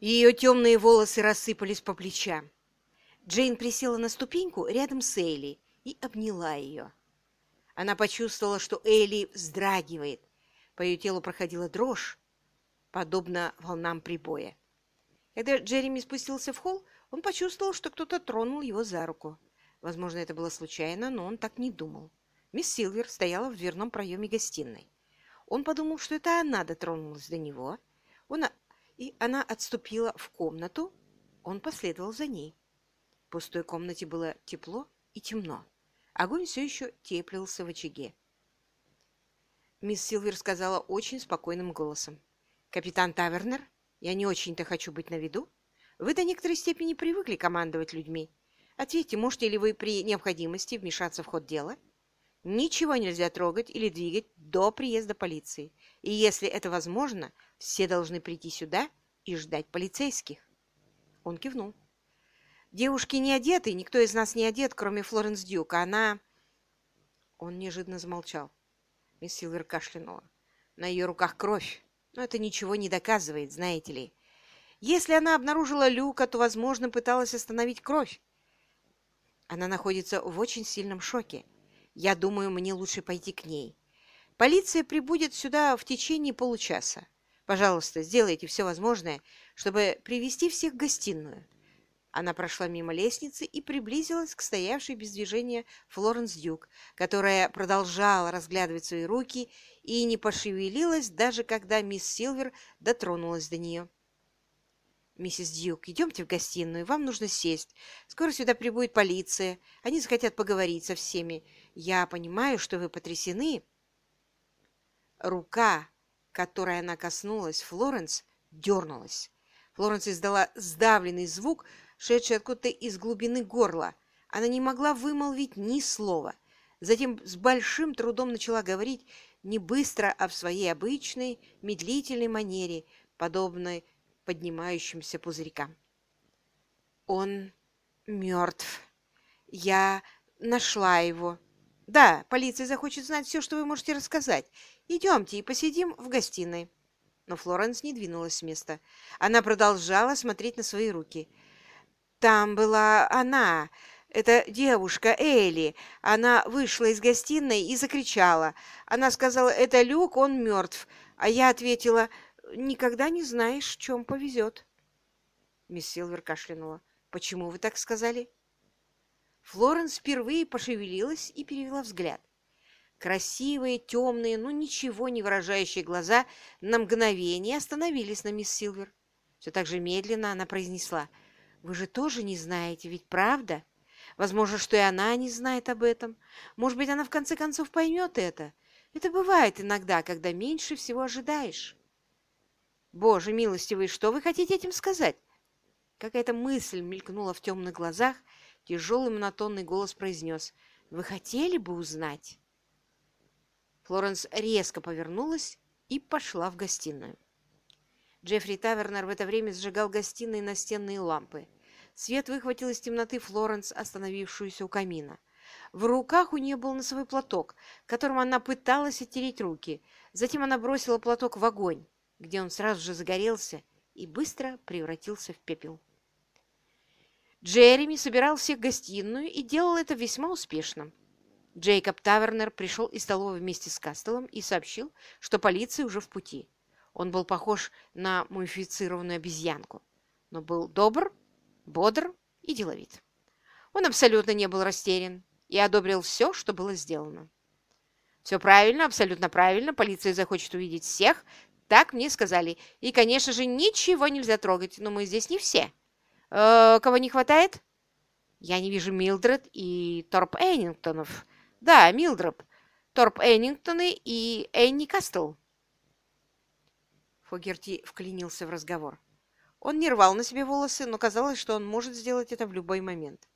Ее темные волосы рассыпались по плечам. Джейн присела на ступеньку рядом с Элли и обняла ее. Она почувствовала, что Элли вздрагивает. По ее телу проходила дрожь, подобно волнам прибоя. Когда Джереми спустился в холл, он почувствовал, что кто-то тронул его за руку. Возможно, это было случайно, но он так не думал. Мисс Силвер стояла в дверном проеме гостиной. Он подумал, что это она дотронулась до него, он, и она отступила в комнату, он последовал за ней. В пустой комнате было тепло и темно. Огонь все еще теплился в очаге. Мисс Силвер сказала очень спокойным голосом. «Капитан Тавернер, я не очень-то хочу быть на виду. Вы до некоторой степени привыкли командовать людьми. Ответьте, можете ли вы при необходимости вмешаться в ход дела?» Ничего нельзя трогать или двигать до приезда полиции. И если это возможно, все должны прийти сюда и ждать полицейских. Он кивнул. Девушки не одеты, никто из нас не одет, кроме Флоренс Дюк. Она... Он неожиданно замолчал. Мисс Силвер кашлянула. На ее руках кровь. Но это ничего не доказывает, знаете ли. Если она обнаружила люка, то, возможно, пыталась остановить кровь. Она находится в очень сильном шоке. Я думаю, мне лучше пойти к ней. Полиция прибудет сюда в течение получаса. Пожалуйста, сделайте все возможное, чтобы привести всех в гостиную. Она прошла мимо лестницы и приблизилась к стоявшей без движения Флоренс Дюк, которая продолжала разглядывать свои руки и не пошевелилась, даже когда мисс Силвер дотронулась до нее. «Миссис Дьюк, идемте в гостиную, вам нужно сесть. Скоро сюда прибудет полиция. Они захотят поговорить со всеми. Я понимаю, что вы потрясены». Рука, которой она коснулась Флоренс, дернулась. Флоренс издала сдавленный звук, шедший откуда-то из глубины горла. Она не могла вымолвить ни слова. Затем с большим трудом начала говорить не быстро, а в своей обычной, медлительной манере, подобной поднимающимся пузырькам. «Он мертв. Я нашла его. Да, полиция захочет знать все, что вы можете рассказать. Идемте и посидим в гостиной». Но Флоренс не двинулась с места. Она продолжала смотреть на свои руки. «Там была она, эта девушка Элли. Она вышла из гостиной и закричала. Она сказала, это Люк, он мертв. А я ответила, никогда не знаешь, чем повезет. Мисс Силвер кашлянула. «Почему вы так сказали?» Флоренс впервые пошевелилась и перевела взгляд. Красивые, темные, но ничего не выражающие глаза на мгновение остановились на мисс Силвер. Все так же медленно она произнесла. «Вы же тоже не знаете, ведь правда? Возможно, что и она не знает об этом. Может быть, она в конце концов поймет это. Это бывает иногда, когда меньше всего ожидаешь». Боже милостивый, что вы хотите этим сказать? Какая-то мысль мелькнула в темных глазах, тяжелый монотонный голос произнес. Вы хотели бы узнать? Флоренс резко повернулась и пошла в гостиную. Джеффри Тавернер в это время сжигал гостиной настенные лампы. Свет выхватил из темноты Флоренс, остановившуюся у камина. В руках у нее был носовой платок, которым она пыталась оттереть руки. Затем она бросила платок в огонь где он сразу же загорелся и быстро превратился в пепел. Джереми собирал всех в гостиную и делал это весьма успешно. Джейкоб Тавернер пришел из столовой вместе с Кастелом и сообщил, что полиция уже в пути. Он был похож на мумифицированную обезьянку, но был добр, бодр и деловит. Он абсолютно не был растерян и одобрил все, что было сделано. «Все правильно, абсолютно правильно. Полиция захочет увидеть всех, так мне сказали. И, конечно же, ничего нельзя трогать, но мы здесь не все. Э, кого не хватает? Я не вижу Милдред и Торп Эннингтонов. Да, Милдред, Торп Эннингтоны и Энни Кастл. Фогерти вклинился в разговор. Он не рвал на себе волосы, но казалось, что он может сделать это в любой момент.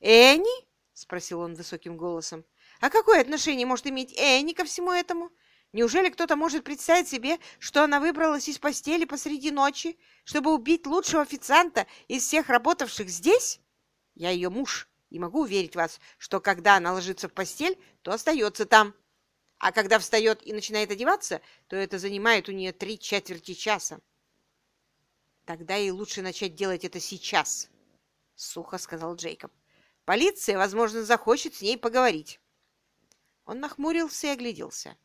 «Энни?» — спросил он высоким голосом. «А какое отношение может иметь Энни ко всему этому? Неужели кто-то может представить себе, что она выбралась из постели посреди ночи, чтобы убить лучшего официанта из всех работавших здесь? Я ее муж и могу уверить вас, что когда она ложится в постель, то остается там. А когда встает и начинает одеваться, то это занимает у нее три четверти часа. Тогда ей лучше начать делать это сейчас, — сухо сказал Джейкоб. Полиция, возможно, захочет с ней поговорить. Он нахмурился и огляделся.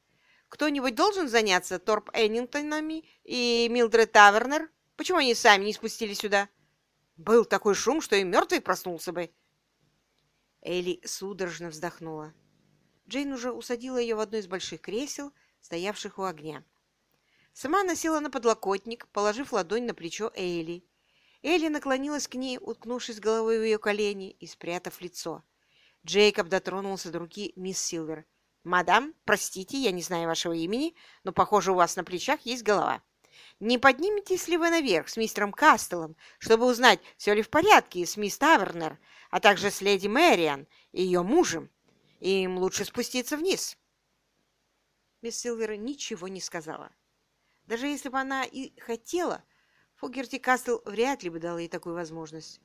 Кто-нибудь должен заняться Торп Эннингтонами и Милдред Тавернер? Почему они сами не спустили сюда? Был такой шум, что и мертвый проснулся бы. Элли судорожно вздохнула. Джейн уже усадила ее в одно из больших кресел, стоявших у огня. Сама она села на подлокотник, положив ладонь на плечо Эйли. Элли наклонилась к ней, уткнувшись головой в ее колени и спрятав лицо. Джейкоб дотронулся до руки мисс Силвер. «Мадам, простите, я не знаю вашего имени, но, похоже, у вас на плечах есть голова. Не подниметесь ли вы наверх с мистером Кастелом, чтобы узнать, все ли в порядке с мисс Тавернер, а также с леди Мэриан и ее мужем? Им лучше спуститься вниз». Мисс Силвер ничего не сказала. Даже если бы она и хотела, Фогерти Кастл вряд ли бы дал ей такую возможность.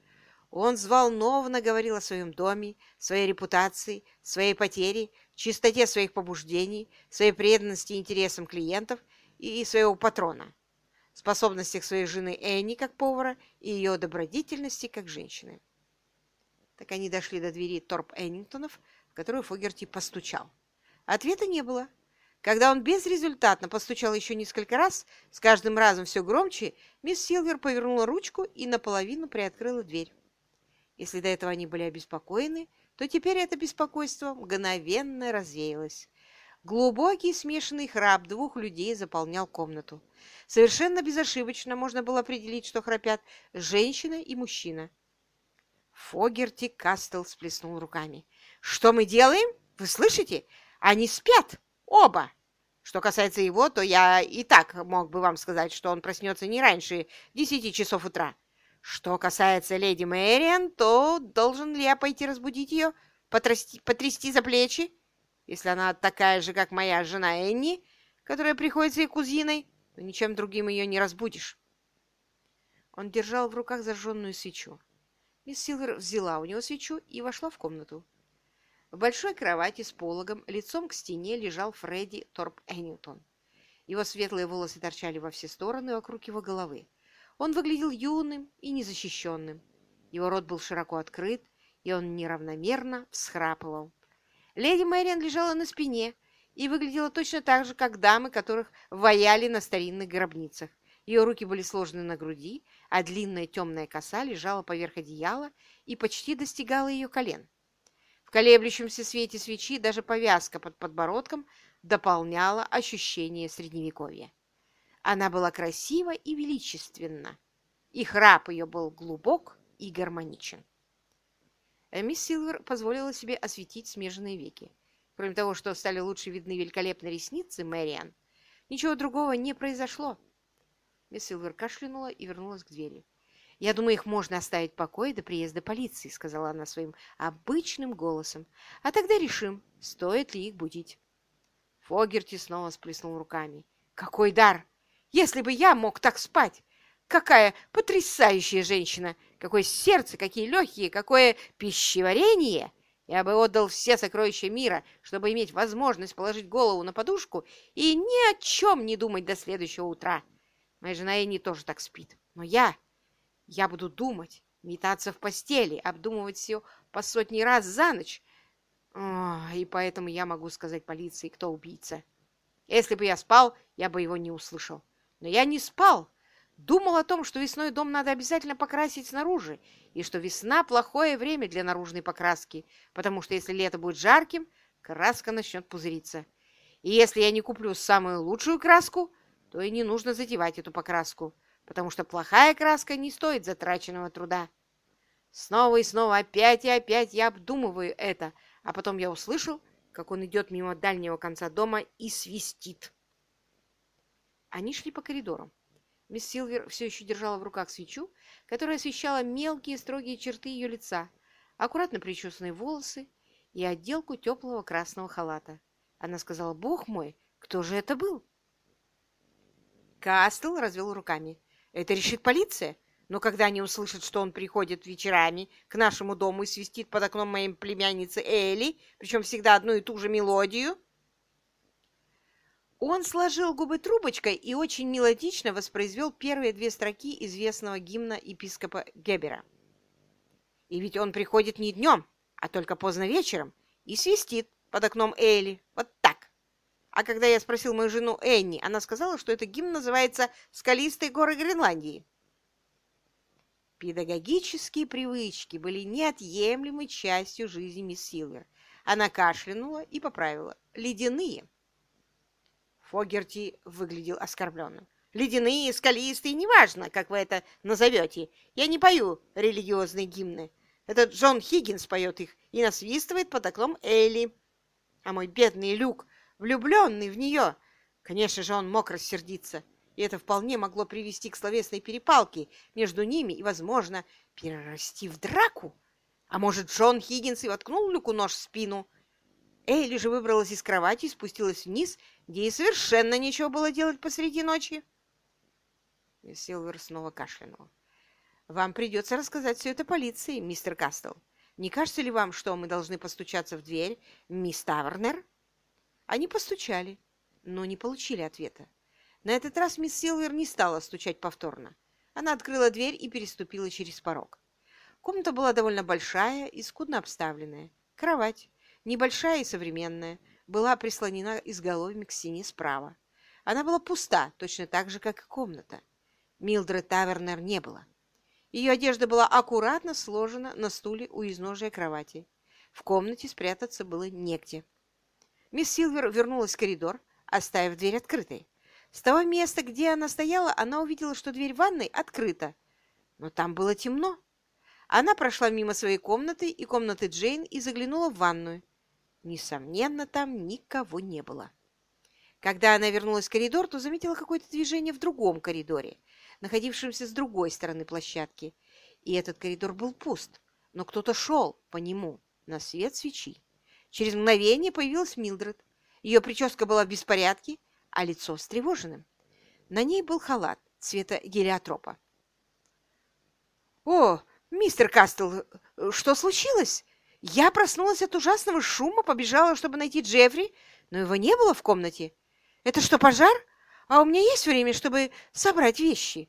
Он взволнованно говорил о своем доме, своей репутации, своей потере, чистоте своих побуждений, своей преданности интересам клиентов и своего патрона, способностях своей жены Энни как повара и ее добродетельности как женщины. Так они дошли до двери Торп Эннингтонов, в которую Фогерти постучал. Ответа не было. Когда он безрезультатно постучал еще несколько раз, с каждым разом все громче, мисс Силвер повернула ручку и наполовину приоткрыла дверь. Если до этого они были обеспокоены, то теперь это беспокойство мгновенно развеялось. Глубокий смешанный храп двух людей заполнял комнату. Совершенно безошибочно можно было определить, что храпят женщина и мужчина. Фогерти Кастел сплеснул руками. «Что мы делаем? Вы слышите? Они спят!» Оба. Что касается его, то я и так мог бы вам сказать, что он проснется не раньше десяти часов утра. Что касается леди Мэриан, то должен ли я пойти разбудить ее, потрясти, потрясти за плечи, если она такая же, как моя жена Энни, которая приходится ей кузиной, то ничем другим ее не разбудишь. Он держал в руках зажженную свечу. Мисс Силвер взяла у него свечу и вошла в комнату. В большой кровати с пологом лицом к стене лежал Фредди Торп Эннингтон. Его светлые волосы торчали во все стороны вокруг его головы. Он выглядел юным и незащищенным. Его рот был широко открыт, и он неравномерно всхрапывал. Леди Мэриан лежала на спине и выглядела точно так же, как дамы, которых ваяли на старинных гробницах. Ее руки были сложены на груди, а длинная темная коса лежала поверх одеяла и почти достигала ее колен колеблющемся свете свечи даже повязка под подбородком дополняла ощущение Средневековья. Она была красива и величественна, и храп ее был глубок и гармоничен. Э, мисс Силвер позволила себе осветить смеженные веки. Кроме того, что стали лучше видны великолепные ресницы Мэриан, ничего другого не произошло. Мисс Силвер кашлянула и вернулась к двери. «Я думаю, их можно оставить в покое до приезда полиции», — сказала она своим обычным голосом. «А тогда решим, стоит ли их будить». Фогерти снова сплеснул руками. «Какой дар! Если бы я мог так спать! Какая потрясающая женщина! Какое сердце, какие легкие, какое пищеварение! Я бы отдал все сокровища мира, чтобы иметь возможность положить голову на подушку и ни о чем не думать до следующего утра. Моя жена и не тоже так спит. Но я... Я буду думать, метаться в постели, обдумывать все по сотни раз за ночь. И поэтому я могу сказать полиции, кто убийца. Если бы я спал, я бы его не услышал. Но я не спал. Думал о том, что весной дом надо обязательно покрасить снаружи, и что весна – плохое время для наружной покраски, потому что если лето будет жарким, краска начнет пузыриться. И если я не куплю самую лучшую краску, то и не нужно затевать эту покраску потому что плохая краска не стоит затраченного труда. Снова и снова, опять и опять я обдумываю это, а потом я услышал, как он идет мимо дальнего конца дома и свистит. Они шли по коридорам. Мисс Силвер все еще держала в руках свечу, которая освещала мелкие строгие черты ее лица, аккуратно причесанные волосы и отделку теплого красного халата. Она сказала, «Бог мой, кто же это был?» Кастл развел руками. Это решит полиция. Но когда они услышат, что он приходит вечерами к нашему дому и свистит под окном моей племянницы Элли, причем всегда одну и ту же мелодию... Он сложил губы трубочкой и очень мелодично воспроизвел первые две строки известного гимна епископа Гебера. И ведь он приходит не днем, а только поздно вечером и свистит под окном Элли. Вот так. А когда я спросил мою жену Энни, она сказала, что этот гимн называется «Скалистые горы Гренландии». Педагогические привычки были неотъемлемой частью жизни мисс Силвер. Она кашлянула и поправила. «Ледяные». Фогерти выглядел оскорбленным. «Ледяные, скалистые, неважно, как вы это назовете. Я не пою религиозные гимны. Этот Джон Хиггинс поет их и насвистывает под окном Элли. А мой бедный Люк, влюбленный в нее, конечно же, он мог рассердиться, и это вполне могло привести к словесной перепалке между ними и, возможно, перерасти в драку. А может, Джон Хиггинс и воткнул Люку нож в спину? Элли же выбралась из кровати и спустилась вниз, где ей совершенно нечего было делать посреди ночи. Силвер снова кашлянула. Вам придется рассказать все это полиции, мистер Кастел. Не кажется ли вам, что мы должны постучаться в дверь, мисс Тавернер?» Они постучали, но не получили ответа. На этот раз мисс Силвер не стала стучать повторно. Она открыла дверь и переступила через порог. Комната была довольно большая и скудно обставленная. Кровать, небольшая и современная, была прислонена изголовьем к стене справа. Она была пуста, точно так же, как и комната. Милдред Тавернер не было. Ее одежда была аккуратно сложена на стуле у изножия кровати. В комнате спрятаться было негде. Мисс Силвер вернулась в коридор, оставив дверь открытой. С того места, где она стояла, она увидела, что дверь ванной открыта. Но там было темно. Она прошла мимо своей комнаты и комнаты Джейн и заглянула в ванную. Несомненно, там никого не было. Когда она вернулась в коридор, то заметила какое-то движение в другом коридоре находившимся с другой стороны площадки, и этот коридор был пуст, но кто-то шел по нему на свет свечи. Через мгновение появилась Милдред. Ее прическа была в беспорядке, а лицо встревоженным. На ней был халат цвета гелиотропа. «О, мистер Кастл, что случилось? Я проснулась от ужасного шума, побежала, чтобы найти Джеффри, но его не было в комнате. Это что, пожар? А у меня есть время, чтобы собрать вещи?»